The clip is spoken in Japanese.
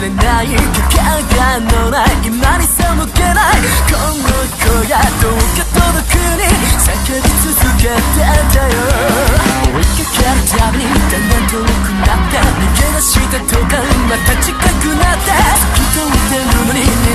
れない。か間がのない。今に背けない。この声がどうか届くに叫び続けてたよ。追いかける。たびにだんだん遠くなって。逃げ出した途端また近くなって。透き通ってるのに。